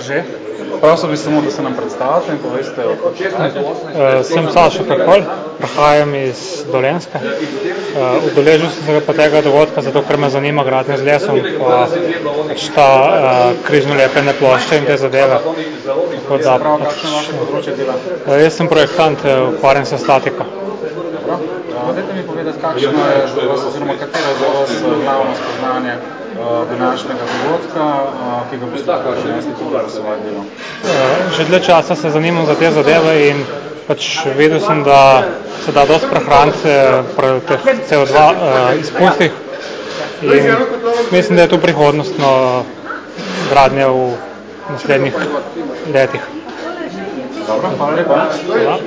kar že. Prosil bi samo, da se nam predstavite in poveste. Uh, sem Sašo Kakol, prihajam iz Dolenjske. Uh, udeležil sem se pa tega dogodka, zato ker me zanima gradnja z lesom, pa pač ta uh, križno lepljene plošče in te zadeve. Tako da, pač, uh, jaz sem projektant, ukvarjam se statiko. Dobro. Uh, Dajte mi povedati, kakšno je za vas oziroma katero je za vas glavno spoznanje uh, današnjega dogodka, uh, ki ga boste prinesli tudi v svoje delo. Že dlje časa se zanimam za te zadeve in pač videl sem, da se da dosti prehraniti eh, pri teh CO2 uh, izpustih. In mislim, da je to prihodnostno gradnja v naslednjih letih. Dobro, hvala lepa. Hvala.